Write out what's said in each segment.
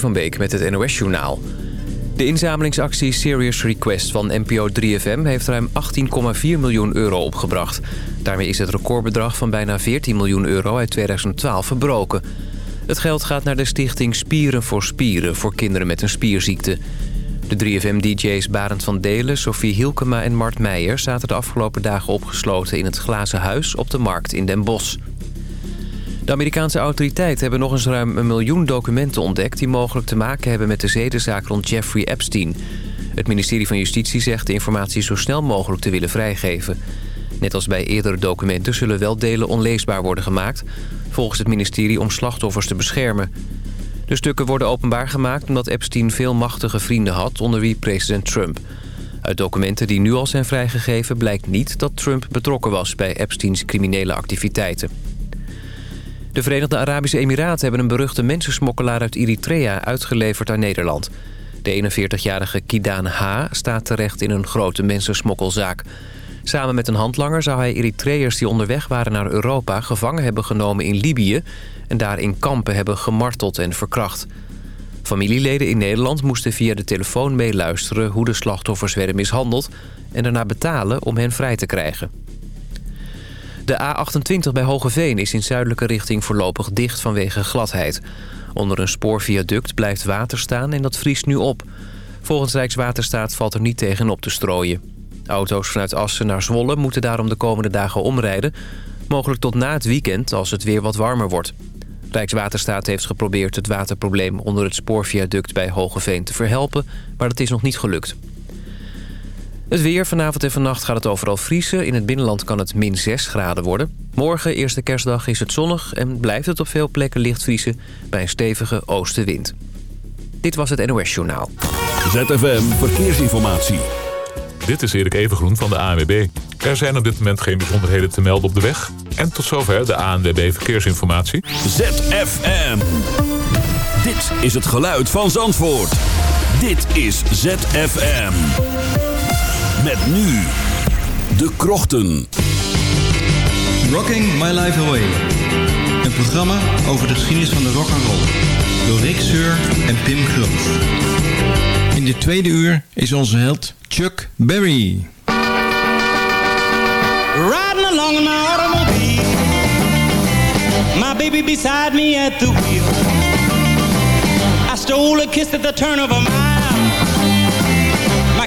van Beek met het NOS-journaal. De inzamelingsactie Serious Request van NPO 3FM heeft ruim 18,4 miljoen euro opgebracht. Daarmee is het recordbedrag van bijna 14 miljoen euro uit 2012 verbroken. Het geld gaat naar de stichting Spieren voor Spieren voor kinderen met een spierziekte. De 3FM-dj's Barend van Delen, Sofie Hielkema en Mart Meijer... zaten de afgelopen dagen opgesloten in het Glazen Huis op de Markt in Den Bosch. De Amerikaanse autoriteiten hebben nog eens ruim een miljoen documenten ontdekt... die mogelijk te maken hebben met de zedenzaak rond Jeffrey Epstein. Het ministerie van Justitie zegt de informatie zo snel mogelijk te willen vrijgeven. Net als bij eerdere documenten zullen wel delen onleesbaar worden gemaakt... volgens het ministerie om slachtoffers te beschermen. De stukken worden openbaar gemaakt omdat Epstein veel machtige vrienden had... onder wie president Trump. Uit documenten die nu al zijn vrijgegeven blijkt niet dat Trump betrokken was... bij Epsteins criminele activiteiten. De Verenigde Arabische Emiraten hebben een beruchte mensensmokkelaar uit Eritrea uitgeleverd aan Nederland. De 41-jarige Kidan H. staat terecht in een grote mensensmokkelzaak. Samen met een handlanger zou hij Eritreërs die onderweg waren naar Europa... gevangen hebben genomen in Libië en daar in kampen hebben gemarteld en verkracht. Familieleden in Nederland moesten via de telefoon meeluisteren... hoe de slachtoffers werden mishandeld en daarna betalen om hen vrij te krijgen. De A28 bij Hogeveen is in zuidelijke richting voorlopig dicht vanwege gladheid. Onder een spoorviaduct blijft water staan en dat vriest nu op. Volgens Rijkswaterstaat valt er niet tegen op te strooien. Auto's vanuit Assen naar Zwolle moeten daarom de komende dagen omrijden. Mogelijk tot na het weekend als het weer wat warmer wordt. Rijkswaterstaat heeft geprobeerd het waterprobleem onder het spoorviaduct bij Hogeveen te verhelpen, maar dat is nog niet gelukt. Het weer. Vanavond en vannacht gaat het overal vriezen. In het binnenland kan het min 6 graden worden. Morgen, eerste kerstdag, is het zonnig en blijft het op veel plekken licht vriezen... bij een stevige oostenwind. Dit was het NOS Journaal. ZFM Verkeersinformatie. Dit is Erik Evengroen van de ANWB. Er zijn op dit moment geen bijzonderheden te melden op de weg. En tot zover de ANWB Verkeersinformatie. ZFM. Dit is het geluid van Zandvoort. Dit is ZFM. Met nu de krochten. Rocking My Life Away. Een programma over de geschiedenis van de rock and roll. Door Rick Seur en Pim Groof. In dit tweede uur is onze held Chuck Berry. Riding along in my automobile My baby beside me at the wheel I stole a kiss at the turn of a mile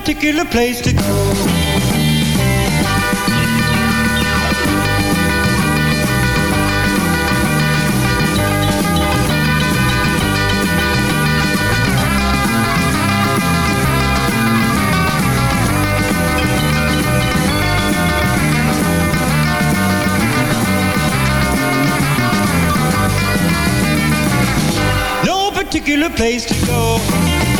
particular place to go. No particular place to go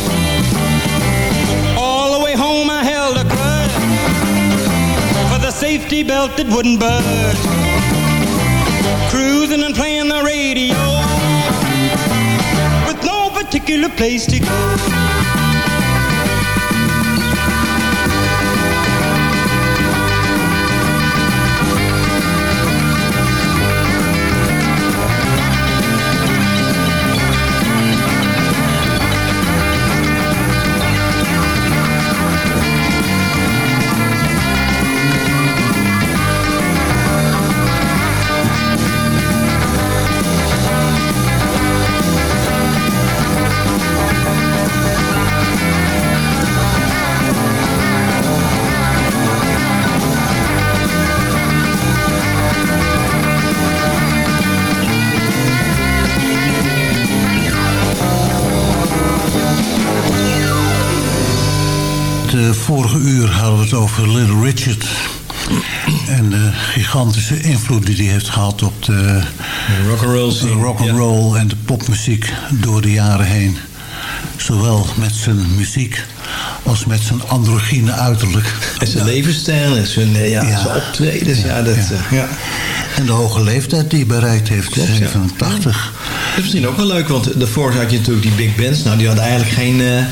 safety belt that wouldn't budge Cruising and playing the radio. With no particular place to go vorige uur hadden we het over Little Richard. En de gigantische invloed die hij heeft gehad op de rock'n'roll de rock'n'roll en de popmuziek door de jaren heen. Zowel met zijn muziek als met zijn androgyne uiterlijk. En zijn levensstijl en zijn, eh, ja, Ja. zijn optredens. Ja, dat, eh, ja. En de hoge leeftijd die hij bereikt heeft, Klopt, ja. 87. Dat is misschien ook wel leuk, want daarvoor had je natuurlijk die big bands. Nou, die hadden eigenlijk geen, eh,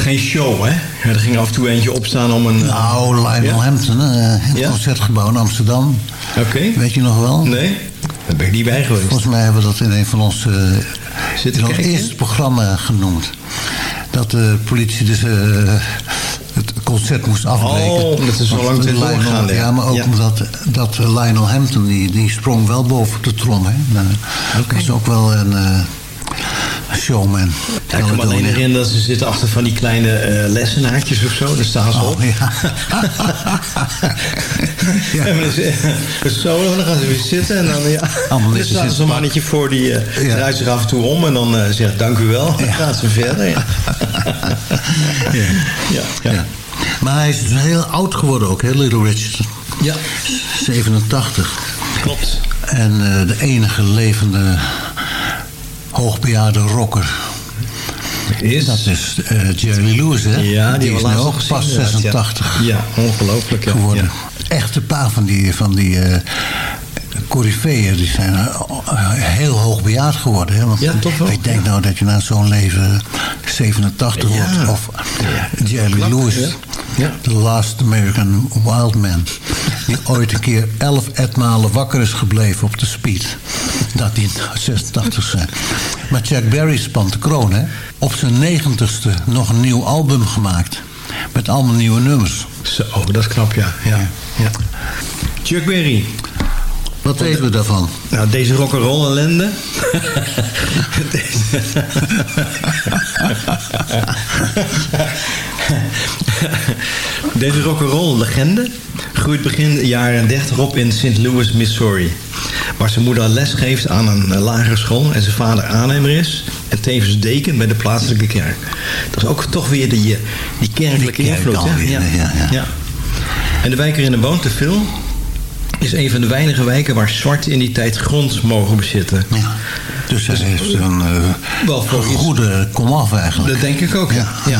geen show, hè? Ja, er ging af en toe eentje opstaan om een... Nou, Lionel Ja? Hampton, eh, het Ja? concertgebouw in Amsterdam. Oké. Weet je nog wel? Nee, daar ben ik niet bij geweest. Volgens mij hebben we dat in een van onze Zitten in ons eerste programma genoemd. Dat de politie dus eh, het concert moest afbreken. Oh, omdat ze zo lang doorgegaan, ja. Maar ook Ja. omdat dat Lionel Hampton, die, die sprong wel boven de trom. Hè. Nou, Dat is ook wel een eh, showman. Ja, ik kan me alleen herinneren dat ze zitten achter van die kleine eh, lessenaartjes of zo. Daar staan ze op. Oh, ja. Ja. En dan solo, dan gaan ze weer zitten. En dan, ja, Allemaal dan in zo'n mannetje voor, die eh, Ja. draait zich af en toe om. En dan eh, zegt dank u wel. Dan gaat ze verder. Ja. Ja. Maar hij is dus heel oud geworden ook, hè, Little Richard. Ja, 87. klopt. En eh, de enige levende hoogbejaarde rocker. Is, Dat is eh, Jerry Lewis, hè? ja, die, is hebben we nu ook pas gezien, inderdaad, 86 Ja, ja ongelooflijk. Ja. geworden. Ja. Echt een paar van die, van die eh coryfeeën, die zijn eh, heel hoog bejaard geworden. Hè? Want Ja, toch wel, Ik denk nou dat je na zo'n leven 87 Ja. wordt. Of Jerry Lewis, ja. Ja. The Last American Wild Man. Die ooit een keer elf etmalen wakker is gebleven op de speed. Dat die 86 zijn. Maar Chuck Berry spant de kroon, hè. Op zijn negentigste nog een nieuw album gemaakt. Met allemaal nieuwe nummers. Zo, dat is knap, ja. ja. ja. Chuck Berry. Wat weten we daarvan? Nou, deze rock'n'roll ellende. Deze- Deze rock'n'roll legende groeit begin jaren 30 op in St. Louis, Missouri. Waar zijn moeder les geeft aan een lagere school en zijn vader aannemer is. En tevens deken bij de plaatselijke kerk. Dat is ook toch weer die, eh, die kerkelijke Die kerk invloed. alweer, ja, ja. En de wijk waarin hij woont, te veel, is een van de weinige wijken waar zwart in die tijd grond mogen bezitten. Ja. Dus hij heeft een uh, Wel voor goede komaf eigenlijk. Dat denk ik ook, ja. Ja.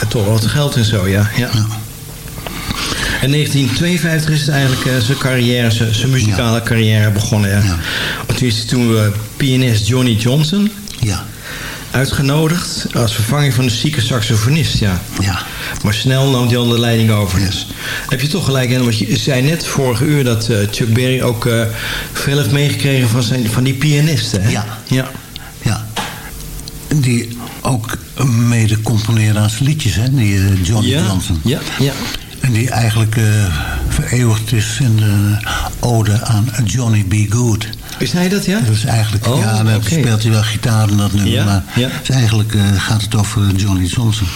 ja. Toch wat geld en zo, ja. ja. In 1952 is het eigenlijk eh, zijn carrière, zijn, zijn muzikale carrière begonnen. Ja. Want toen is hij toen pianist Johnny Johnson Ja, uitgenodigd als vervanging van de zieke saxofonist, ja. ja. Maar snel nam hij al de leiding over. Dus heb je toch gelijk in, want je zei net vorige uur dat eh, Chuck Berry ook eh, veel heeft meegekregen van, zijn, van die pianisten. Hè? Ja. ja. ja. Die ook mede componeren aan zijn liedjes, hè? Die eh, Johnny Ja, Johnson. ja, ja. En die eigenlijk vereeuwigd is in de ode aan Johnny B. Good. Is hij dat, ja? Dat is eigenlijk, Oh, ja, dan speelt hij wel gitaar in dat nummer. Ja, maar ja. is eigenlijk eh, gaat het over Johnny Johnson.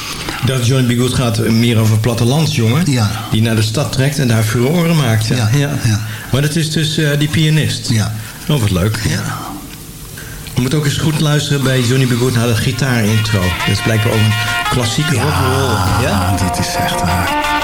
Dat Johnny B. Good gaat meer over een plattelandsjongen. Ja. Die naar de stad trekt en daar furoren maakt. Ja, Ja, ja. Maar dat is dus eh, die pianist. Ja. Oh, wat leuk. Ja. Je moet ook eens goed luisteren bij Johnny B. Good naar de gitaarintro. Dat is blijkbaar ook een klassieke rock'n'roll. Ja? Dit is echt waar.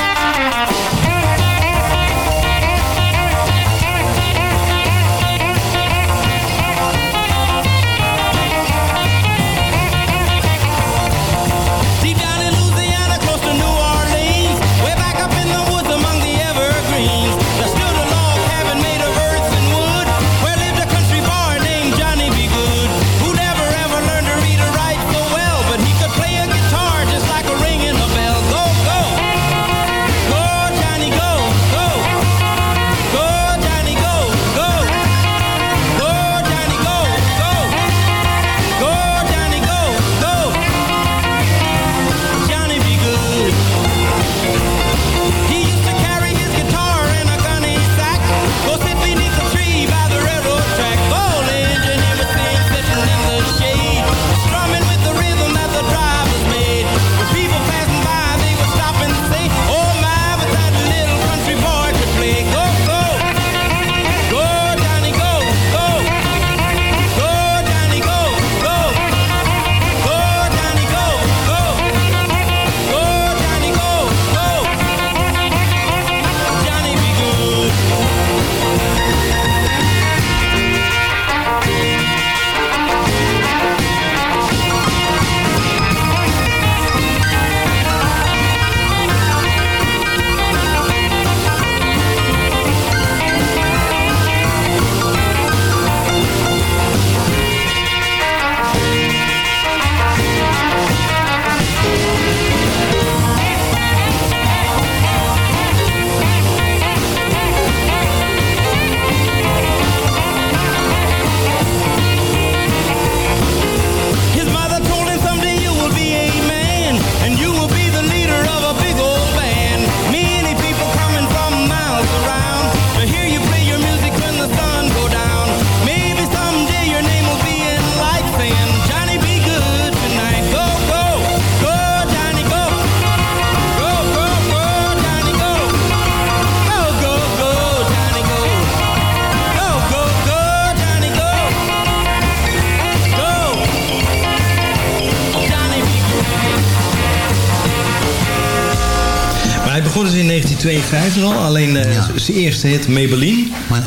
1952 al. Alleen uh, Ja. zijn eerste hit Maybelline. Maar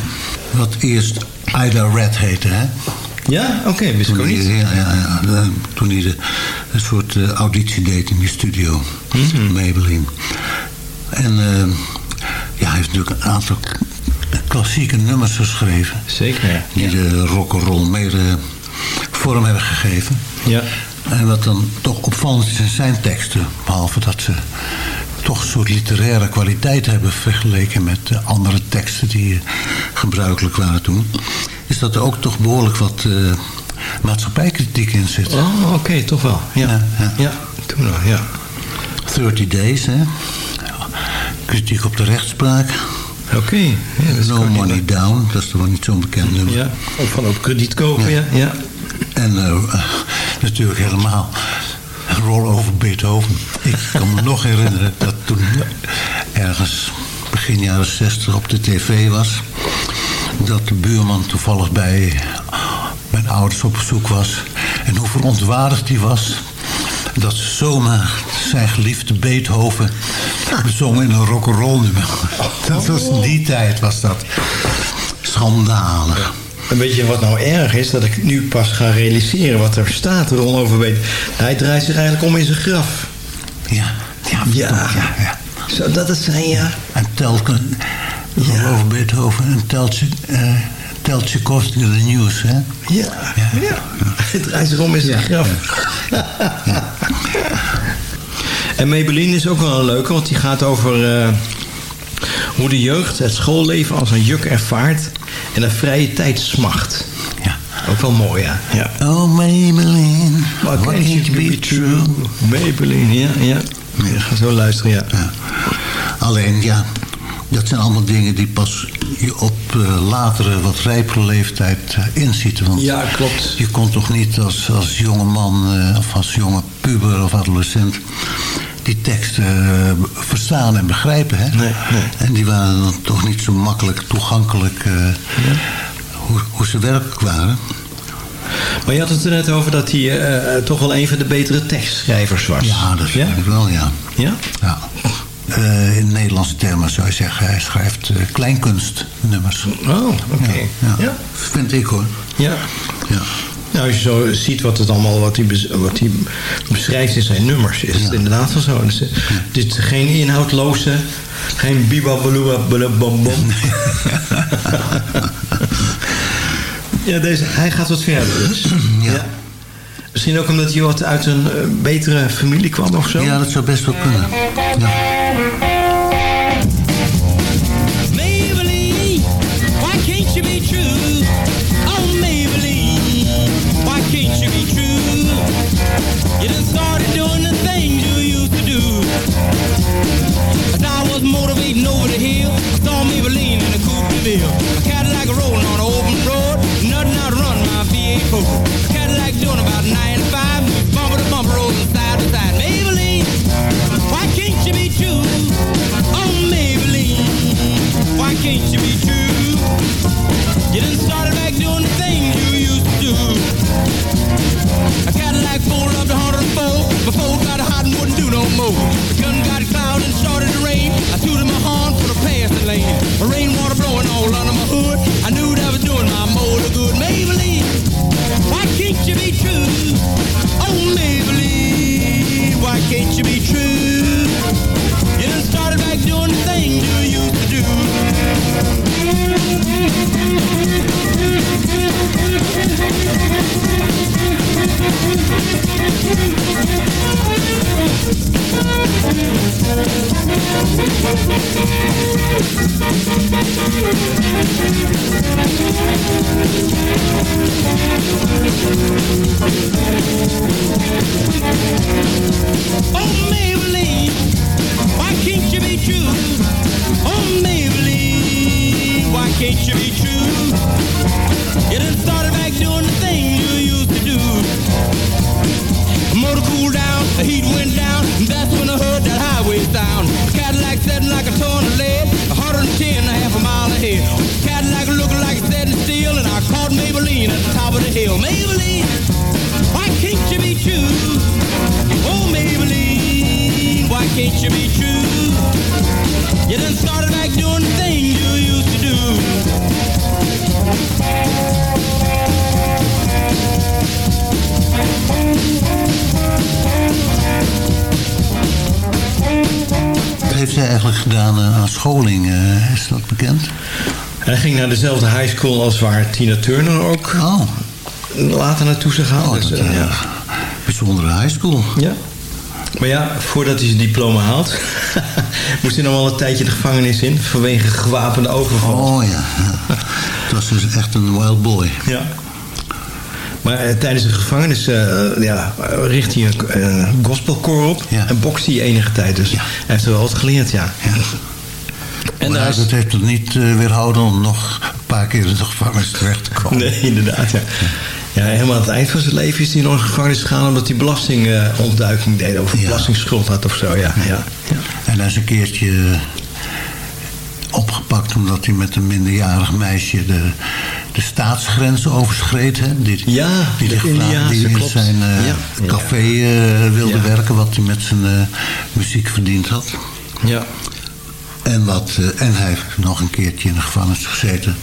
wat eerst Ida Red heette, hè? Ja? Oké, wist ik Toen ook hij, niet. ja, ja, ja, eh, toen hij de, een soort eh, auditie deed in die studio. Mhm. Maybelline. En eh, ja, hij heeft natuurlijk een aantal klassieke nummers geschreven. Zeker, ja. Die de rock'n'roll meer eh, vorm hebben gegeven. Ja. En wat dan toch opvallend is zijn teksten, behalve dat ze toch een soort literaire kwaliteit hebben vergeleken met de andere teksten die eh, gebruikelijk waren toen, is dat er ook toch behoorlijk wat eh, maatschappijkritiek in zit. Oh, oké, toch wel. Ja, Ja, ja. ja. toen wel, ja. 30 Days, hè? Kritiek op de rechtspraak. Oké. Ja, no niet- Money Down, dat is toch wel niet zo'n bekend nummer. Ja, of van op krediet kopen, ja. Ja. ja. En eh, natuurlijk helemaal Roll over Beethoven. Ik kan me nog herinneren dat toen ergens begin jaren 60 op de tv was... dat de buurman toevallig bij mijn ouders op bezoek was... en hoe verontwaardigd die was... dat ze zomaar zijn geliefde Beethoven bezongen in een rock'n'roll nummer. Dat was in die tijd was dat schandalig. En weet je wat nou erg is? Dat ik nu pas ga realiseren wat er staat Ron Overbeet. Hij draait zich eigenlijk om in zijn graf. Ja, ja, Ja. ja, ja. Zou dat het zijn, ja? En Telken, Ja. over Beethoven en Teltje, uh, Kostka de Nieuws, hè? Ja, ja. Hij draait zich om in zijn graf. En Maybelline is ook wel een leuke, want die gaat over eh, hoe de jeugd het schoolleven als een juk ervaart en een vrije tijd smacht. Ja. Ook wel mooi, ja. ja. Oh, Maybelline, what can't you be true? Maybelline, ja, ja. Ik ga zo luisteren, ja. Ja. Alleen, ja, dat zijn allemaal dingen die pas je op uh, latere, wat rijpere leeftijd uh, inziet. Want Ja, klopt. je kon toch niet als, als jonge man uh, of als jonge puber of adolescent die teksten verstaan en begrijpen. Hè? Nee, nee. En die waren dan toch niet zo makkelijk toegankelijk ja. hoe, hoe ze werkelijk waren. Maar je had het er net over dat hij uh, toch wel een van de betere tekstschrijvers was. Ja, dat vind ja? ik wel, ja. Ja? Ja. Uh, in Nederlandse termen zou je zeggen, hij schrijft uh, kleinkunstnummers. Oh, oké. Okay. Ja, ja. ja, vind ik hoor. Ja. ja. Nou, als je zo ziet wat het allemaal, wat hij, wat hij beschrijft in zijn nummers, is het inderdaad wel zo. Dus, dit is geen inhoudloze, geen bibabalua bom. ja, deze, hij gaat wat verder dus. ja. Misschien ook omdat hij wat uit een uh, betere familie kwam of zo? Ja, dat zou best wel kunnen. Ja. Dezelfde high school als waar Tina Turner ook Oh, later naartoe zou gaan. oh Dus, dat, eh, ja. bijzondere high school. ja. Maar ja, voordat hij zijn diploma haalt... moest hij nog wel een tijdje de gevangenis in... vanwege gewapende overval. Oh ja. Het was dus echt een wild boy. Ja. Maar eh, tijdens de gevangenis eh, ja, richt hij een gospelkoor op... Ja. en bokst hij enige tijd. Dus Ja. hij heeft er wel wat geleerd, ja. Ja. En maar dat heeft het niet eh, weerhouden om nog een paar keer in de gevangenis terecht te komen. Nee, inderdaad, ja. Ja, helemaal aan het eind van zijn leven is hij nog in gevangenis gegaan... omdat hij belastingontduiking deed of een Ja. belastingsschuld had of zo, ja. ja. ja. En hij is een keertje opgepakt omdat hij met een minderjarig meisje de, de staatsgrenzen overschreed. Hè? Die, Ja, die, zich die in zijn eh, café eh, wilde werken, wat hij met zijn muziek verdiend had. ja. En, wat, eh, en hij heeft nog een keertje in de gevangenis gezeten.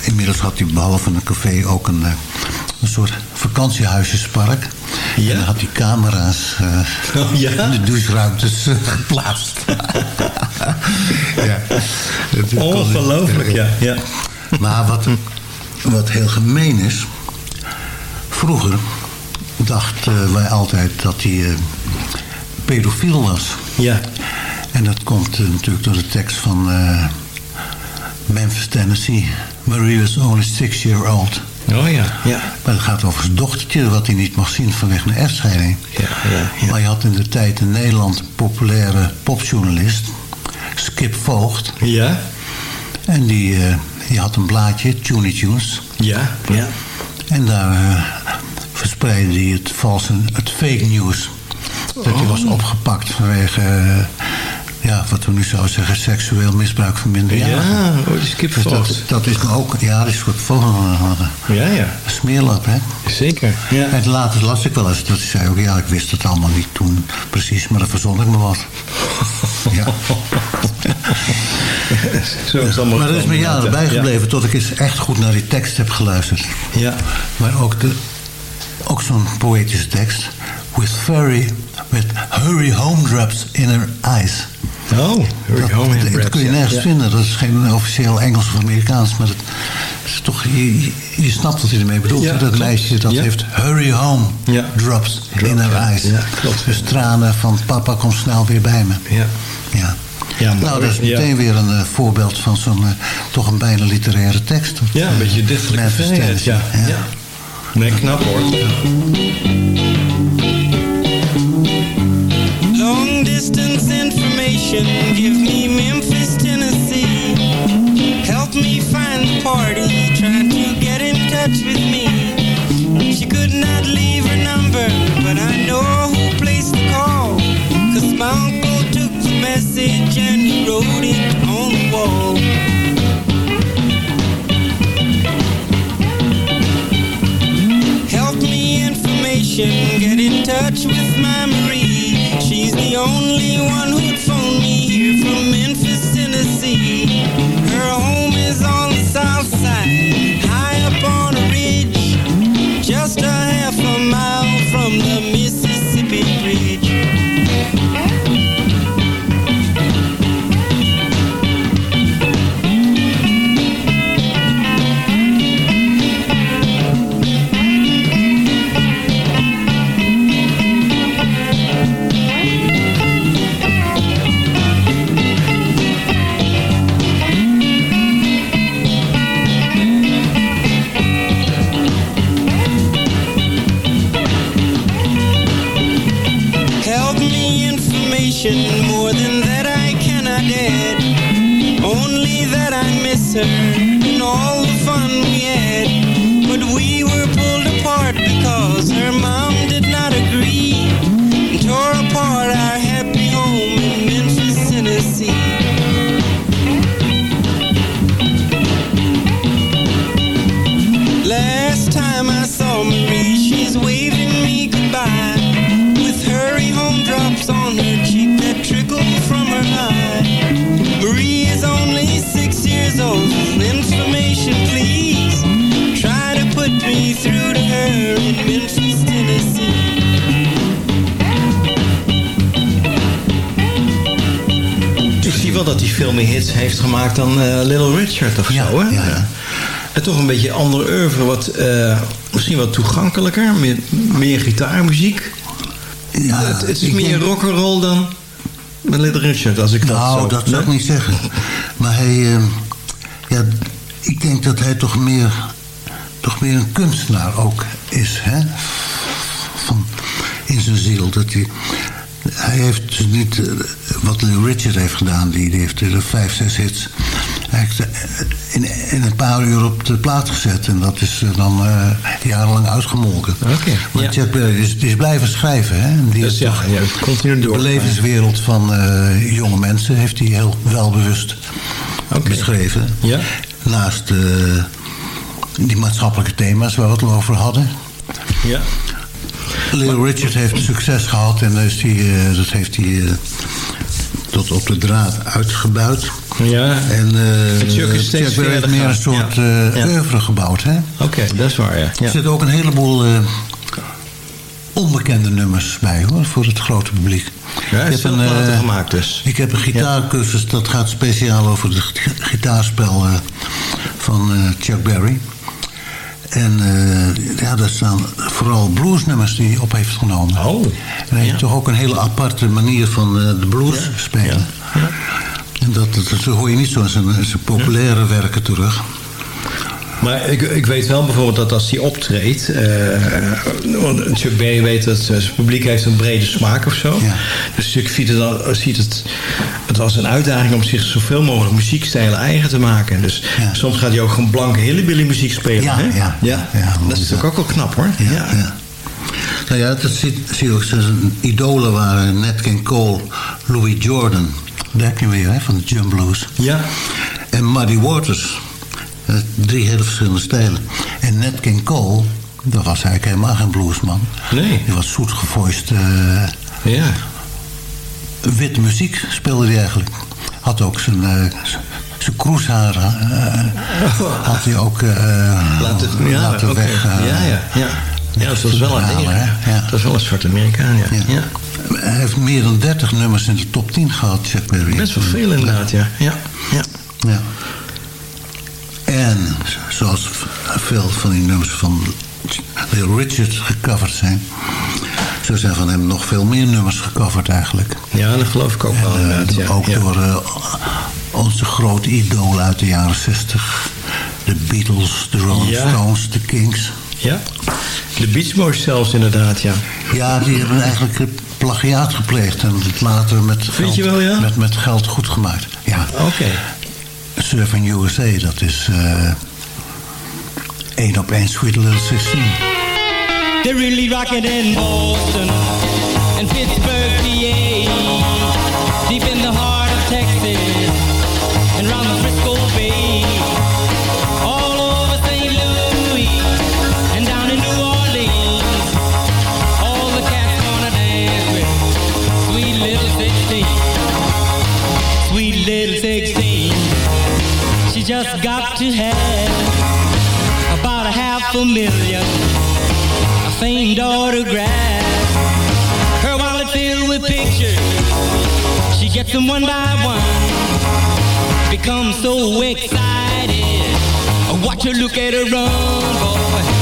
Inmiddels had hij behalve een café ook een, eh, een soort vakantiehuisjespark. Ja? En dan had hij camera's eh, Oh, ja? in de doucheruimtes geplaatst. ja. Ongelooflijk, ja. ja. Maar wat, wat heel gemeen is... Vroeger dachten wij altijd dat hij eh, pedofiel was. Ja. En dat komt eh, natuurlijk door de tekst van eh, Memphis, Tennessee. Marie was only six year old. Oh ja, ja. Maar het gaat over zijn dochtertje, wat hij niet mag zien vanwege een echtscheiding. Ja, ja, ja. Maar je had in de tijd in Nederland een populaire popjournalist, Skip Voogd. Ja? En die, eh, die had een blaadje, Tuny Tunes. Ja, ja. En daar verspreidde hij het valse, het fake news. Dat hij was opgepakt vanwege, ja, wat we nu zouden zeggen, seksueel misbruik van minderjarigen. Ja, oh, Dus dat, dat is me ook, ja, dat is soort volgende Ja, ja. smeerlap, hè. Zeker. Ja. En later las ik wel eens dat hij zei ook, ja, ik wist het allemaal niet toen precies, maar dan verzon ik me wat. ja. Zo is het Maar er is me jaren ja. bijgebleven tot ik eens echt goed naar die tekst heb geluisterd. Ja. Maar ook, de, ook zo'n poëtische tekst. With furry, with hurry home drops in her eyes. Oh, Hurry Dat, Home in dat kun je ja. nergens Ja. vinden. Dat is geen officieel Engels of Amerikaans. Maar het, het is toch, je, je- je snapt wat hij ermee bedoelt. Ja, dat klopt. meisje dat Ja. heeft hurry home Ja. drops in Drops, her ja. eyes. Ja, klopt. Dus tranen van papa kom snel weer bij me. Ja. Ja. Ja, nou, dat is Ja. meteen weer een eh, voorbeeld van zo'n eh, toch een bijna literaire tekst. Ja, een beetje dichtelijke vrijheid, ja. Tennessee. ja. Nee, knap hoor. Distance information, give me Memphis, Tennessee. Help me find the party, try to get in touch with me. She could not leave her number, but I know who placed the call. Cause my uncle took the message and he wrote it on the wall. Help me information, get in touch with my Marie. She's the only one who'd phone me here from Memphis, beetje ander oeuvre. Wat, eh, misschien wat toegankelijker. Meer, meer gitaarmuziek. Ja, het, het is meer denk- rock'n'roll dan met Little Richard. Als ik dat Nou, dat zou ik niet zeggen. Maar hij... eh, ja, ik denk dat hij toch meer... toch meer een kunstenaar ook is, hè? Van, in zijn ziel. Dat hij... Hij heeft dus niet eh, wat Little Richard heeft gedaan. Die, die heeft er vijf, zes hits hij heeft, eh, in, in een paar uur op de plaat gezet. En dat is eh, dan eh, jarenlang uitgemolken. Oké, Maar ja. Chuck Berry is, blijven schrijven. Hè? En Die Dus ja, continu de door. belevenswereld van eh, jonge mensen heeft hij heel welbewust Oké. beschreven. Ja. Naast die maatschappelijke thema's waar we het al over hadden. Ja. Little Richard heeft succes gehad en is die, dat heeft hij tot op de draad uitgebuit. Ja. En Chuck is steeds heeft meer een soort Ja. eh Ja. oeuvre gebouwd. Hè? Oké, dat is waar, ja. Er ja. zitten ook een heleboel eh, onbekende nummers bij hoor, voor het grote publiek. Ja, Ik heb een, platen gemaakt dus. Ik heb een gitaarcursus dat gaat speciaal over het gi- gitaarspel van Chuck Berry. En eh, ja, daar staan vooral bluesnummers die hij op heeft genomen. Oh, En hij heeft ja. toch ook een hele aparte manier van de blues spelen. En dat, dat, dat hoor je niet zo in zijn, zijn populaire werken terug. Maar ik, ik weet wel bijvoorbeeld dat als hij optreedt... eh, want Chuck Berry weet dat zijn publiek heeft een brede smaak of zo. Ja. Dus Chuck ziet, het, ziet het, het als een uitdaging om zich zoveel mogelijk muziekstijlen eigen te maken. Dus Ja. soms gaat hij ook gewoon blanke hillbilly muziek spelen. Ja, hè? ja, ja, dat is natuurlijk ook wel knap hoor. Ja, ja. Nou ja, dat zie, zie je ook. Zijn idolen waren Nat King Cole, Louis Jordan. Daar heb je hem weer, hè, van de Jump Blues. Ja. En Muddy Waters. Eh, Drie hele verschillende stijlen. En Nat King Cole, dat was eigenlijk helemaal geen bluesman. Nee. Die was zoet gevoiced. eh, Ja. witte muziek speelde hij eigenlijk. Had ook zijn, z- zijn kroeshaar eh, had hij ook Laten, ja, laten oké. weg. ja, ja, ja. Ja, dat was wel een? Ja. Dat is wel een soort Amerikaan, ja. Ja. ja. Hij heeft meer dan 30 nummers in de top 10 gehad, Chuck Berry. Best wel veel inderdaad, ja. ja. ja. Ja. En zoals veel van die nummers van Little Richard gecoverd zijn... zo zijn van hem nog veel meer nummers gecoverd eigenlijk. Ja, dat geloof ik ook wel En, eh, inderdaad, ja. ook ja. door eh, onze grote idolen uit de jaren 60. De Beatles, de Rolling Ja. Stones, de Kings. Ja? De Beach Boys zelfs inderdaad, ja. Ja, die hebben eigenlijk plagiaat gepleegd en het later met geld, je wel, ja? met, met geld goed gemaakt. Ja. Oké. Surfing USA, dat is eh één op één Sweet Little 16. They're really rocking in Boston and Pittsburgh, PA. Deep in the million a famed autograph. Her wallet filled with pictures. She gets them one by one. Becomes so excited. Watch her look at her run, boy.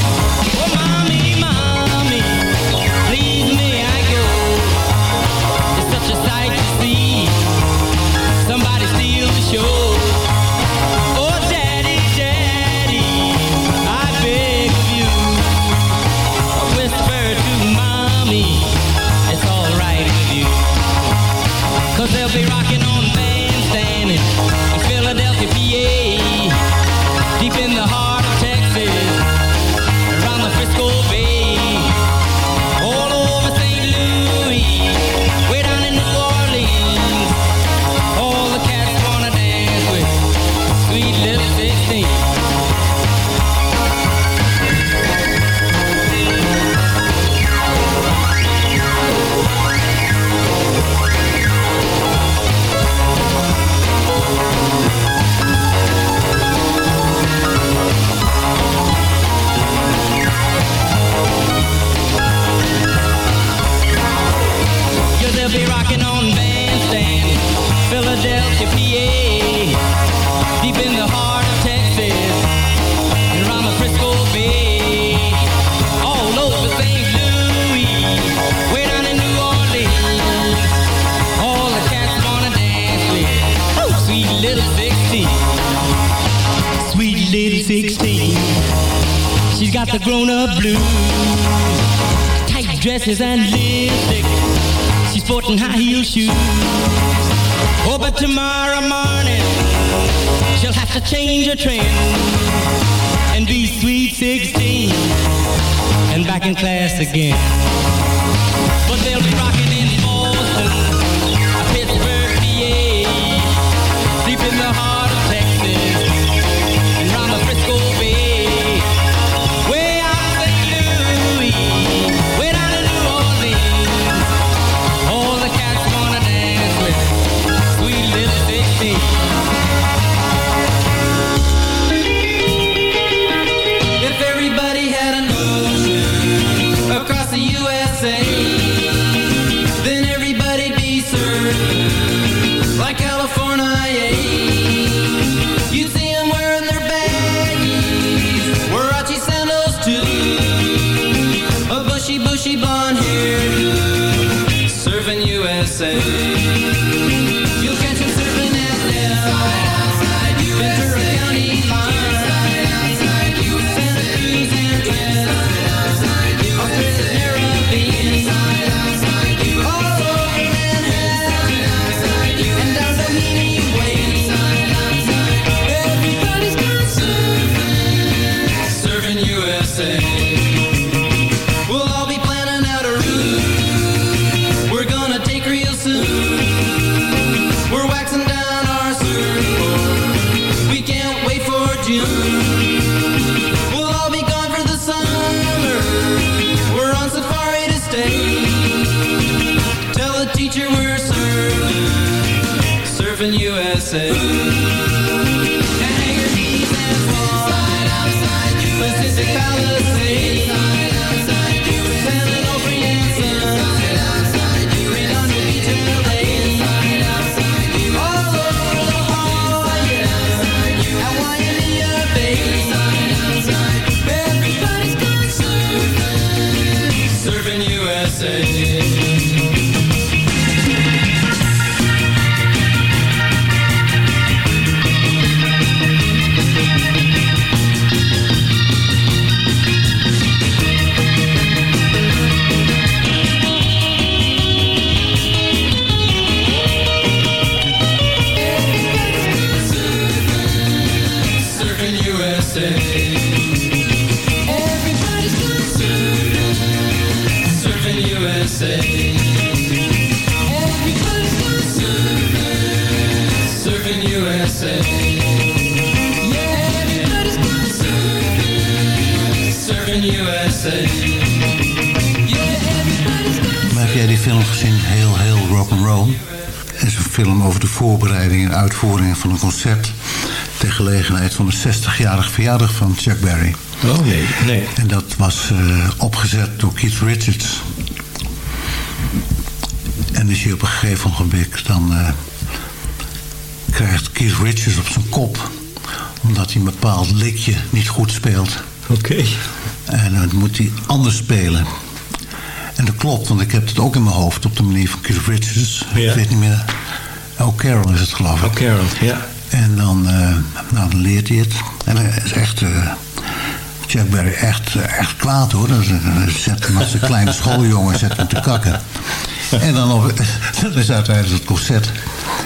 Bushy blonde hair, serving USA. Surfing USA. Yeah, everybody's gone surfing, surfing USA. Yeah, everybody's gone Maar heb jij die film gezien, Heel Heel Rock'n'Roll? Het is een film over de voorbereiding en uitvoering van een concert... ter gelegenheid van de 60-jarige verjaardag van Chuck Berry. Oh nee, nee. En dat was eh, opgezet door Keith Richards. En is hij op een gegeven moment dan eh, krijgt Keith Richards op zijn kop. Omdat hij een bepaald likje niet goed speelt. Oké. En dan moet hij anders spelen. En dat klopt, want ik heb het ook in mijn hoofd op de manier van Keith Richards. Ja. Ik weet niet meer. Oh, Carol is het geloof ik. Carol, ja. En dan, nou, dan leert hij het. En hij is echt... eh, Chuck Berry echt, echt kwaad hoor. Dan zet hem als een kleine schooljongen zet hem te kakken. En dan, op, dan is uiteindelijk het concert.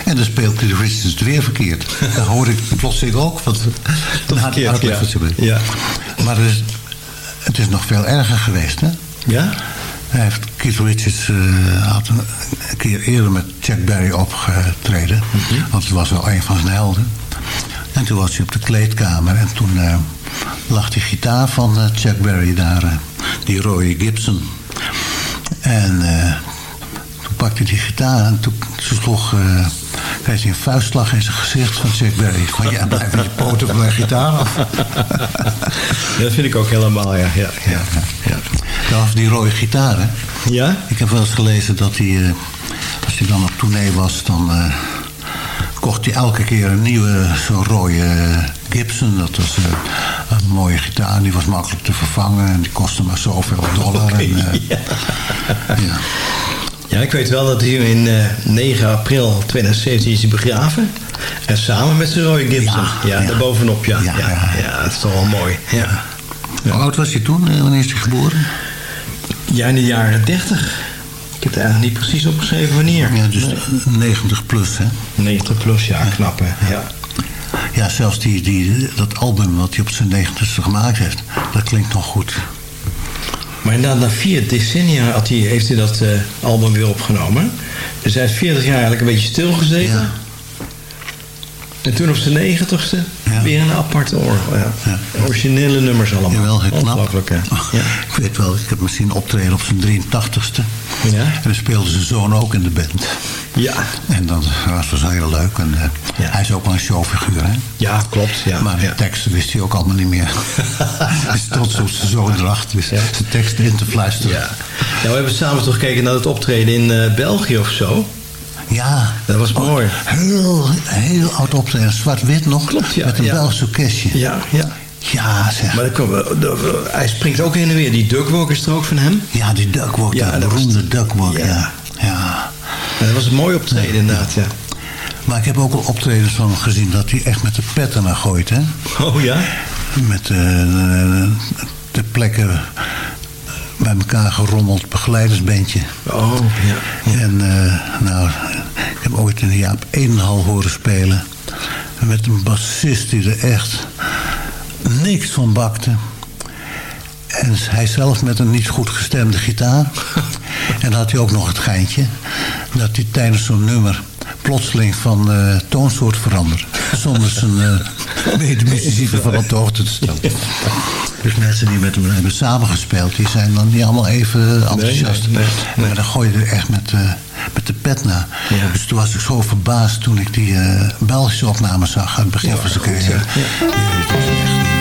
En dan speelt Keith Richards het weer verkeerd. Dat hoor ik plotseling ook. Want hij Verkeerd, ja. Ja. Maar het is, het is nog veel erger geweest hè. Ja? Hij heeft, Keith Richards eh, had een, keer eerder met Chuck Berry opgetreden. Want het was wel een van zijn helden. En toen was hij op de kleedkamer. En toen eh, lag die gitaar van eh, Chuck Berry daar. die Roy Gibson. En eh, pakte die gitaar. En toen sloeg... eh, kreeg hij een vuistslag in zijn gezicht van Chuck Berry. Van ja, blijf met je poten van mijn gitaar af. Dat vind ik ook helemaal, ja. Ja, ja, ja. Trouwens, die rode gitaar, hè? ja? Ik heb wel eens gelezen dat hij, eh, als hij dan op tournee was, dan eh, kocht hij elke keer een nieuwe, zo'n rode Gibson. Dat was uh, een mooie gitaar. Die was makkelijk te vervangen. En die kostte maar zoveel dollar. Oké, en, uh, ja. ja. Ja, ik weet wel dat hij in eh 9 april 2017 is begraven. En samen met zijn Roy Gibson. Ja, Ja, ja. daarbovenop, ja. Ja, Ja, ja, ja. dat is toch wel mooi. Ja. Hoe oud was hij toen? Eh, Wanneer is hij geboren? ja, in de jaren 30. Ik heb het eigenlijk niet precies opgeschreven wanneer. Ja, dus 90 plus, hè? 90 plus, ja, knap hè. Ja. Ja, zelfs die, die, dat album wat hij op zijn 90ste gemaakt heeft, dat klinkt nog goed. Maar inderdaad, na vier decennia heeft hij dat eh, album weer opgenomen. Dus hij heeft 40 jaar eigenlijk een beetje stilgezeten. En toen op zijn negentigste Ja. weer een aparte orgel. Ja. Ja. Originele nummers allemaal. Jawel, heel knap. Hè. Ja. Ik weet wel, ik heb hem zien optreden op zijn 83ste. Ja? En dan speelde zijn zoon ook in de band. Ja. En dat was, was heel leuk. En, eh. Hij is ook wel een showfiguur, hè? ja, klopt. Ja. Maar de ja. teksten wist hij ook allemaal niet meer. hij is trots op zijn zoon erachter wist zijn teksten in te fluisteren. Ja. ja, we hebben samen toch gekeken naar het optreden in eh, België of zo. Ja. Dat was mooi. Heel, heel oud optreden. Zwart-wit nog. Klopt, ja, Met een ja. Belgisch orkestje. Ja, ja. Ja, zeg. Maar kwam, de- hij springt ook heen en weer. Die duckwalk is er ook van hem. Ja, die duckwalk, Ja, was- beroemde duckwalk, Ja. ja. dat was een mooi optreden inderdaad, ja. Maar ik heb ook al optredens van hem gezien dat hij echt met de petten naar gooit, hè. Oh ja? Met eh, de plekken bij elkaar gerommeld begeleidersbandje. Oh, ja. En eh, nou, ik heb ooit een Jaap Edenhal horen spelen. Met een bassist die er echt niks van bakte. En hij zelf met een niet goed gestemde gitaar. en had hij ook nog het geintje. Dat hij tijdens zo'n nummer plotseling van eh, toonsoort veranderde. Zonder zijn uh, ervan op de hoogte te stellen. Dus mensen die met hem hebben samengespeeld, die zijn dan niet allemaal even enthousiast. nee, nee. Maar dan gooi je er echt met, eh, met de pet naar. Ja. Dus toen was ik zo verbaasd toen ik die eh, Belgische opnames zag aan het begin Ja, van zijn carrière. ja.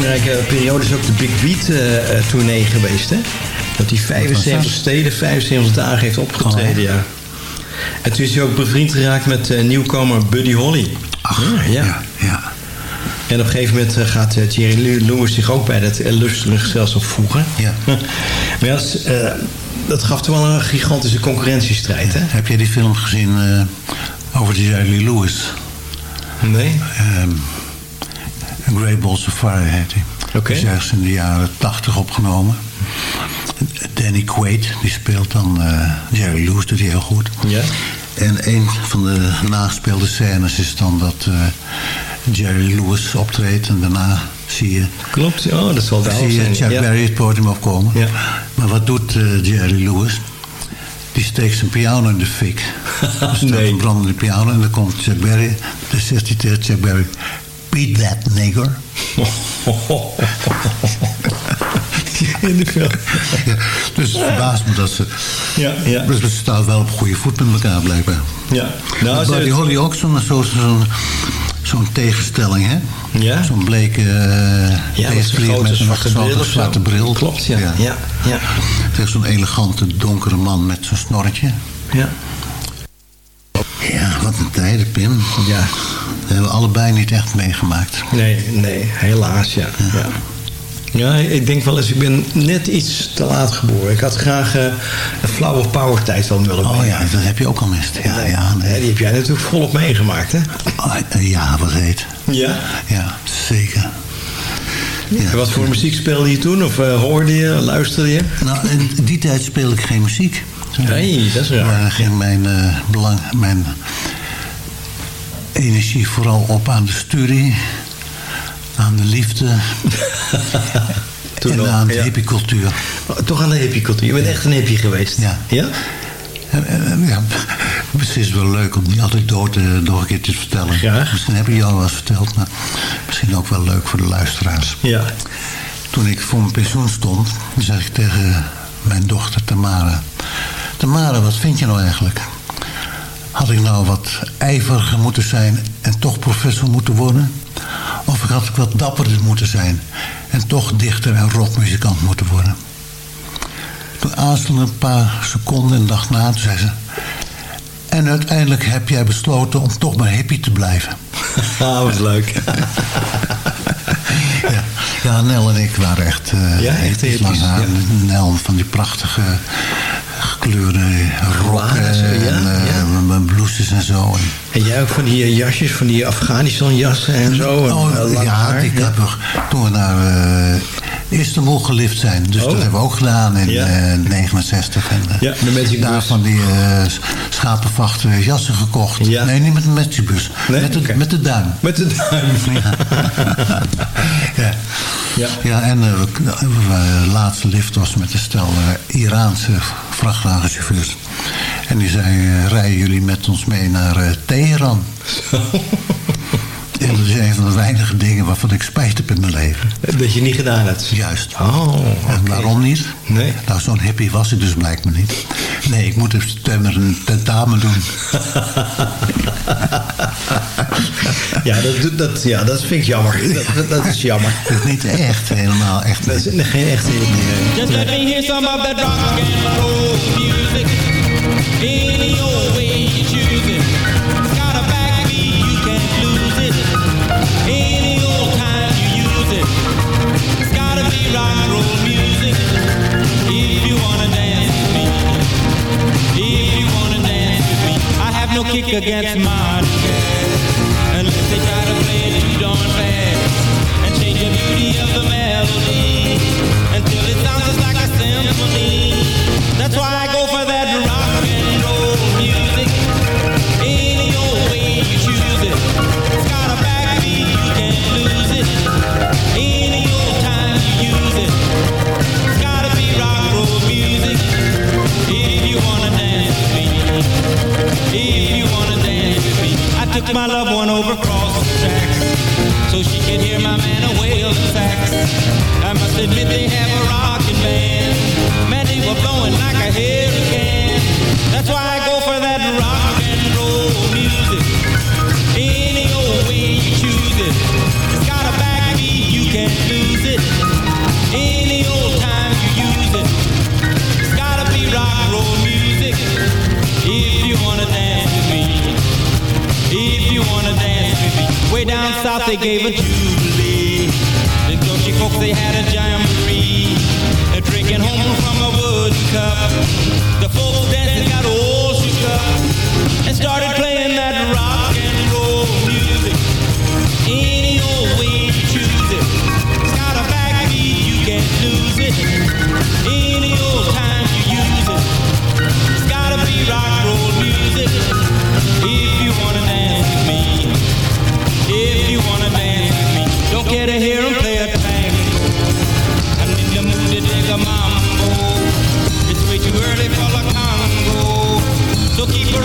Belangrijke periode is ook de Big Beat uh, tournee geweest, hè? Dat hij 75 steden, 75 dagen heeft opgetreden, Oh. ja. En toen is hij ook bevriend geraakt met uh, nieuwkomer Buddy Holly. Ach, ja. ja, ja. En op een gegeven moment gaat Thierry Lewis zich ook bij dat illustere gezelschap voegen. Ja. maar ja, dat, uh, dat gaf toch wel een gigantische concurrentiestrijd, hè? Heb jij die film gezien uh, over Jerry Lewis? Nee. Um, Great Balls of Fire heet hij. Okay. Die is ergens in de jaren tachtig opgenomen. Danny Quaid, die speelt dan uh, Jerry Lewis, doet hij heel goed. Ja. En een van de nagespeelde scènes is dan dat uh, Jerry Lewis optreedt en daarna zie je... Klopt, oh, dat zal wel zie je. Chuck ja. Berry het podium opkomen. Ja. Maar wat doet uh, Jerry Lewis? Die steekt zijn piano in de fik. dus nee. een brandende piano en dan komt Chuck Berry. Dan zegt hij tegen Chuck Berry... Beat that nigger. in de film. Ja, dus het verbaast me dat ze... Ja, ja. Dus ze staan wel op goede voet met elkaar blijkbaar. Ja. Nou, Buddy het... Holly ook zo'n zo, zo, zo tegenstelling, hè? Ja. Zo'n bleke uh, ja, met, met een zwarte, zwarte bril. zwarte bril. Klopt, ja. ja. ja, ja. Zo'n elegante donkere man met zo'n snorretje. Ja. Ja, wat een tijden, Pim. Ja. Dat hebben we allebei niet echt meegemaakt. Nee, nee, helaas, ja. ja. Ja, ik denk wel eens, ik ben net iets te laat geboren. Ik had graag uh, een flower power tijd wel willen Oh ja, dat heb je ook al mist. Ja, nee, ja, nee. Die heb jij natuurlijk volop meegemaakt, hè? Oh, ja, wat heet. Ja? Ja, zeker. Ja. Wat voor muziek speelde je toen? Of uh, hoorde je, luisterde je? Nou, in die tijd speelde ik geen muziek. Nee, dat is raar. Maar ging mijn, uh, belang, mijn energie vooral op aan de studie, aan de liefde en aan de ja. hippiecultuur. Toch aan de hippiecultuur. Je bent echt een hippie geweest. Ja. Ja? Ja, het is wel leuk om die anekdote nog een keer te vertellen. Graag. Misschien heb je jou wel eens verteld, maar misschien ook wel leuk voor de luisteraars. Ja. Toen ik voor mijn pensioen stond, zei ik tegen mijn dochter Tamara... Tamara, wat vind je nou eigenlijk? Had ik nou wat ijveriger moeten zijn en toch professor moeten worden? Of had ik wat dapperder moeten zijn en toch dichter en rockmuzikant moeten worden? Toen aarzelde een paar seconden en dacht na, toen zei ze... En uiteindelijk heb jij besloten om toch maar hippie te blijven. Ah, wat leuk. ja. ja, Nel en ik waren echt... Uh, ja, echt hippies. Lang haar. Ja. Nel van die prachtige gekleurde rokken ja, en uh, ja. blouses en zo. En, jij ook van die jasjes, van die Afghanistan jassen en zo? Oh, en, ja, haar, ik heb er, toen we naar uh, Istanbul gelift zijn. Dus oh. dat hebben we ook gedaan in ja. 69. En, ja, de Magic daar van die schapenvachte jassen gekocht. Ja. Nee, niet met de Magic Bus. Nee? Met, de, okay. met de duim. Met de duim. ja. Ja. ja, en uh, de laatste lift was met een stel uh, Iraanse vrachtwagenchauffeurs. En die zei, uh, rijden jullie met ons mee naar Teheran? en dat is een van de weinige dingen waarvan ik spijt heb in mijn leven. Dat je niet gedaan hebt? Juist. Oh, okay. En waarom niet? Nee. Nou, zo'n hippie was ik dus blijkbaar niet. Nee, ik moet in september een tentamen doen. ja, dat, dat, ja, dat vind ik jammer. Dat, dat is jammer. Dat is niet echt helemaal echt. Dat is geen echte hippie. Just let me hear some of that rock and roll music. Any old way against my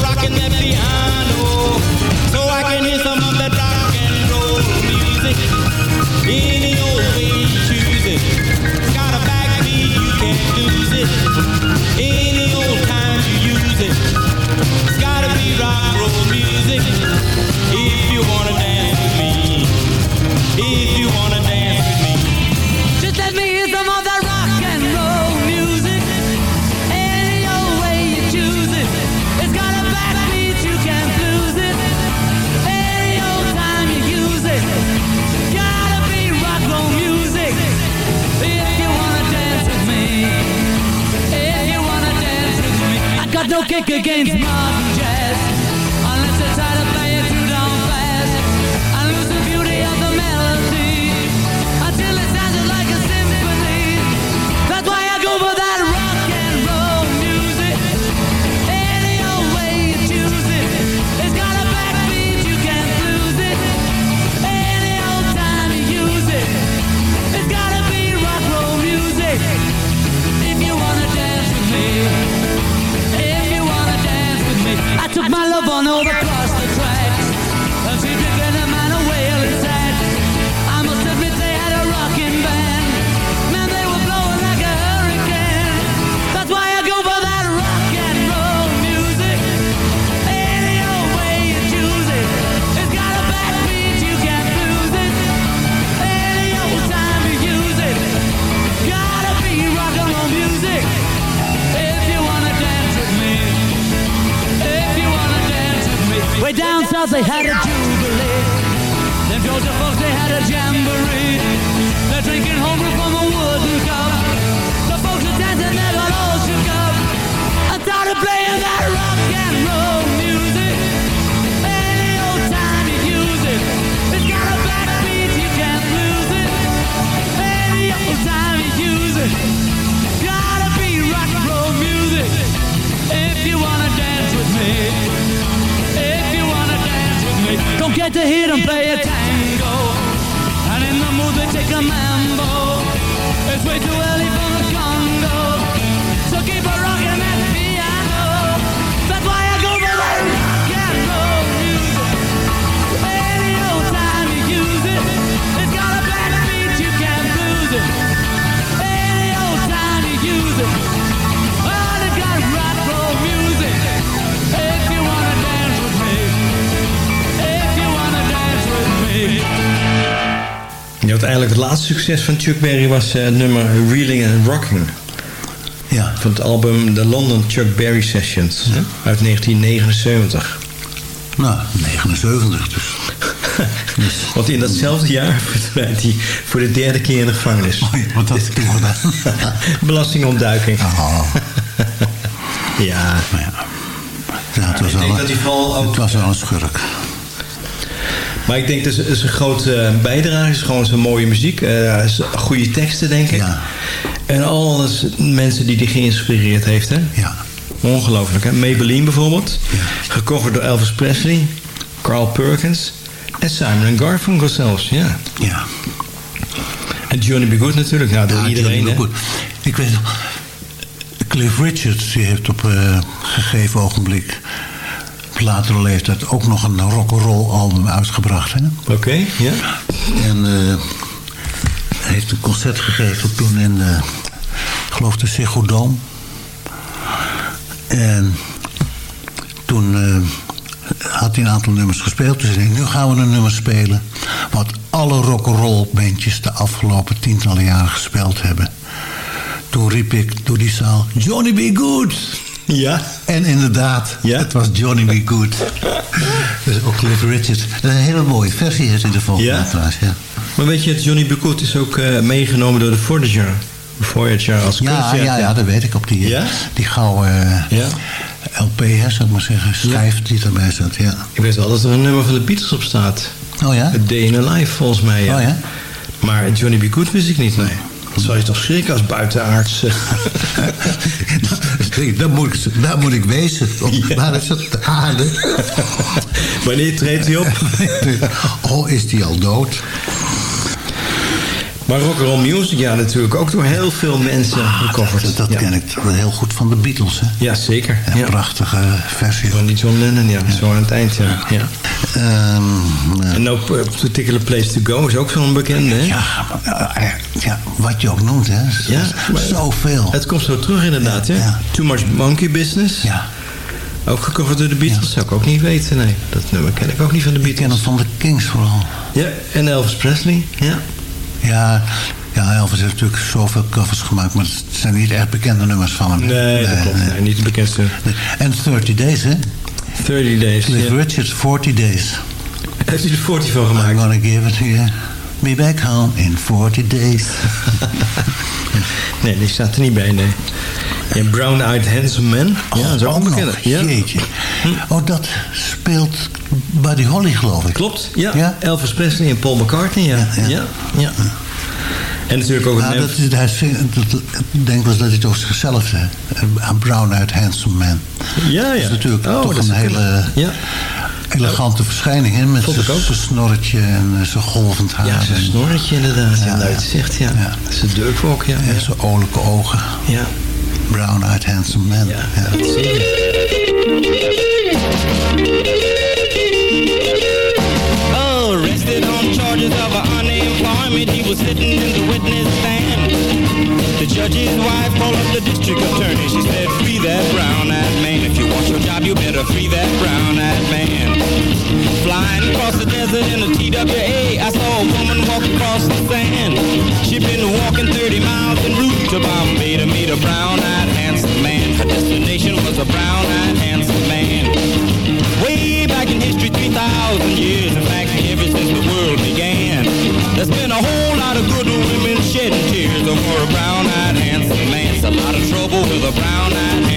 rocking that piano. strike against my they had a laatste succes van Chuck Berry was het nummer Reeling and Rocking. Ja. Van het album The London Chuck Berry Sessions uit 1979. Nou, 79 dus. dus- Want in datzelfde jaar verdwijnt hij voor de derde keer in de gevangenis. Oh ja, wat had ik toen gedaan? Belastingontduiking. Oh. Ja. Maar het was, het was wel een schurk. Maar ik denk dat ze een grote eh, bijdrage. is gewoon zo'n mooie muziek. Eh, goede teksten, denk ik. Ja. En alles mensen die die geïnspireerd heeft. Hè? Ja. Ongelooflijk. Hè? Maybelline bijvoorbeeld. Ja. Gecoverd door Elvis Presley. Carl Perkins. En Simon Garfunkel zelfs. Ja. ja. En Johnny B. Good natuurlijk. Nou, door ja, iedereen. Ik weet Cliff Richards die heeft op een uh, gegeven ogenblik latere leeftijd ook nog een rock'n'roll album uitgebracht. Oké, ja. En hij heeft een concert gegeven toen in, geloofde ik geloof de En toen eh, had hij een aantal nummers gespeeld. Dus ik denk, nu gaan we een nummer spelen... wat alle rock'n'roll bandjes de afgelopen tientallen jaren gespeeld hebben. Toen riep ik door die zaal... Johnny B. Good! Ja. En inderdaad, ja? het was Johnny B. Good. Dus ook Cliff Richards. Een hele mooie versie is in de volgende ja? Trouwens, ja. Maar weet je, Johnny B. Good is ook eh, meegenomen door de Voyager. Voyager als ja. Ja, ja, dat weet ik op die, die gouden eh, ja? LP, hè, zou ik maar zeggen, schijf die erbij zat. Ja. Ik weet wel dat er een nummer van de Beatles op staat. Oh ja? Het Day in a Life volgens mij. Oh ja? Maar Johnny B. Good wist ik niet, nee. Dat zou je toch schrikken als buitenaards. daar, moet ik, daar moet ik wezen. Ja. Waar is het aarde? Wanneer treedt hij op? oh, is die al dood? Maar rock'n'roll music, ja, natuurlijk ook door heel veel mensen gecoverd. Dat, dat ja. ken ik heel goed van de Beatles, hè? Ja, zeker. Een Ja. prachtige versie. Van die John Lennon, ja. Zo aan het eind, ja. ja. Ehm. En No Particular Place to Go is ook zo'n bekende, hè? Ja, eh, ja, wat je ook noemt, hè. Ja, Zoveel. Het komt zo terug inderdaad, hè? Too Much Monkey Business. Ja, Ook gecoverd door de Beatles. Zou ik ook niet weten, nee. Dat nummer ken ik ook niet van de ik ken Beatles. het van de Kings vooral. Ja, en Elvis Presley. Ja. Ja, ja, Elvis heeft natuurlijk zoveel covers gemaakt... maar het zijn niet echt bekende nummers van hem. Nee, dat klopt. Nee, niet de bekendste. En 30 Days, hè? 30 Days. Cliff Ja. Richards, 40 Days. Heeft hij er 40 van I'm gemaakt? gonna give it to you. Be back home in 40 days. Nee, die staat er niet bij, nee. En Brown Eyed Handsome Man. Ja, dat is ook bekende. Ja. Jeetje. Oh, dat speelt Buddy Holly, geloof ik. Klopt, ja. Ja? Elvis Presley en Paul McCartney, ja. Ja, Ja, ja. ja. En natuurlijk ook Nou, dat is, hij zingt- dat, ik denk wel dat hij over zichzelf zei. Een brown eyed handsome man. Ja, ja. Dat is natuurlijk Oh, toch een hele. Ja. elegante verschijning. Hè? Met ook. zijn snorretje en eh, zijn golvend haar. Ja, zo'n en- snorretje inderdaad. Ja, Ja, nou, ja. ja. Ja. Zijn durfwalk, ja. En zijn olijke ogen. Ja, Brown eyed handsome man. ja, dat zeker. Oh, arrested on charges of unemployment, he was sitting in the witness stand. The judge's wife called up the district attorney. She said, free that brown-eyed man. If you want your job, you better free that brown-eyed man. Flying across the desert in a TWA, I saw a woman walk across the sand. She'd been walking 30 miles en route to Bombay to meet a brown-eyed handsome man. Her destination was a brown-eyed handsome history, 3,000 years. In fact, ever since the world began. There's been a whole lot of good women shedding tears over a brown-eyed handsome man. It's a lot of trouble with a brown-eyed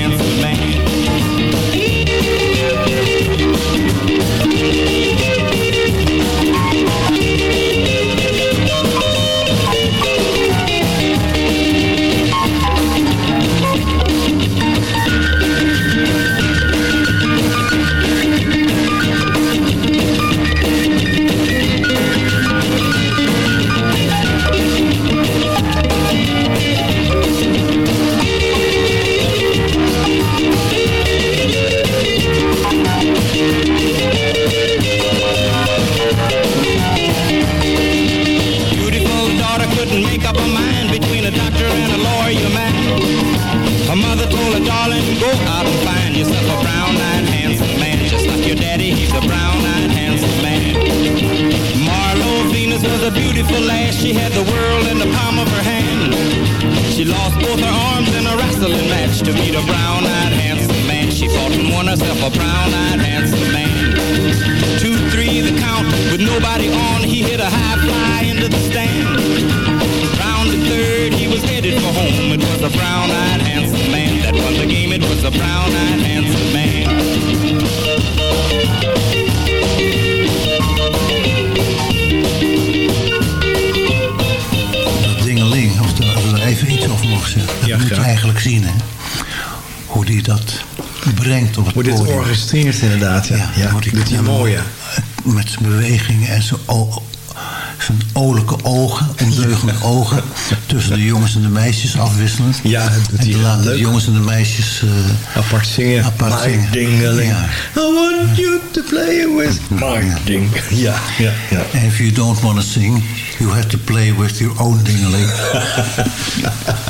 to meet a brown-eyed handsome man. She fought and won herself a brown-eyed handsome man. Two, three, the count with nobody on. He hit a high fly into the stand. Round the third, he was headed for home. It was a brown-eyed handsome man that won the game. It was a brown-eyed handsome man. Er even iets over mogen zeggen. Dat Ja, moet je eigenlijk zien, hè. Die dat brengt op het Hoe dit podium. orchestreert inderdaad, ja. ja, doet hij mooi, ja. Met zijn bewegingen en zijn, zijn olijke ogen, ondeugende ogen... tussen de jongens en de meisjes afwisselend. Ja, dat doet en hij dan laten de jongens en de meisjes... eh, Apart zingen. Apart zingen. dingeling. Ja. I want you to play with my ding. Ja, ja, ja. And if you don't want to sing, you have to play with your own dingeling.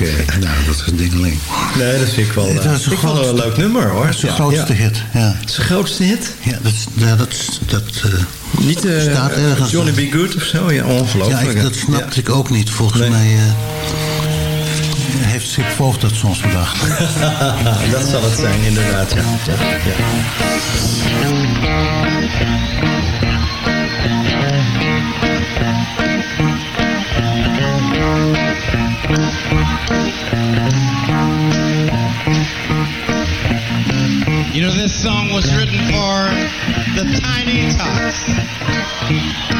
nou. Nou, dat is een dingeling. Nee, dat vind ik wel, Dat eh, is een vind ik wel een leuk nummer, hoor. Dat is de Ja, grootste ja. hit, ja. Zijn grootste hit? Ja, dat, is- ja, dat, is- dat eh, Niet eh, Staat ergens. Johnny B. Good of zo? Ja, ja, ongelooflijk. ik, dat snapte Ja. ik ook niet. Volgens Nee. mij... eh, heeft Sip Voogd dat soms bedacht. dat zal het zijn, inderdaad. Ja. Ja, song was written for the tiny tots.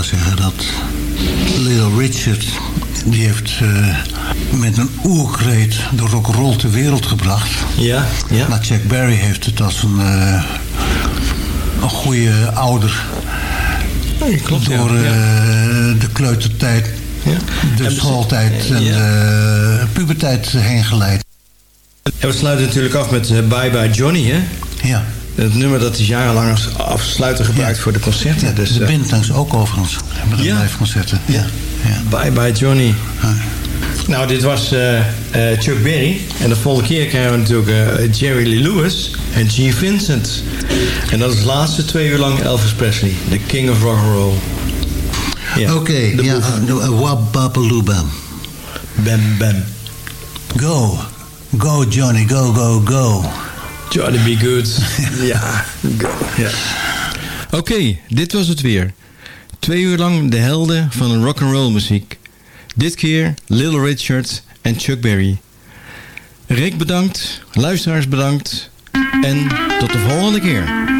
Wel zeggen dat Little Richard... die heeft eh, met een oerkreet de rock'n'roll ter wereld gebracht. Ja. Ja. Maar Chuck Berry heeft het als een, eh, een goede ouder... klopt, door Ja. eh, de kleutertijd, Ja. de En- schooltijd en de puberteit heen geleid. En we sluiten natuurlijk af met Bye Bye Johnny, hè? Ja, Het nummer dat is jarenlang als afsluiter gebruikt Ja. voor de concerten. ja dus, de eh, Bintangs ook overigens. Hebben de Ja. live concerten. Ja. Ja. Bye Bye Johnny. Nou, dit was eh, eh, Chuck Berry. En de volgende keer krijgen we natuurlijk Jerry Lee Lewis en G. Vincent. En dat is het laatste twee uur lang Elvis Presley. The King of Rock and Roll. Oké, de ja, boef. uh, Wabbabalooba. Bam Bam. Go. Go Johnny, go, go, go. Johnny Be Good. ja, go. Ja. Oké, dit was het weer. Twee uur lang de helden van de rock'n'roll muziek. Dit keer Little Richard en Chuck Berry. Rick bedankt, luisteraars bedankt en tot de volgende keer.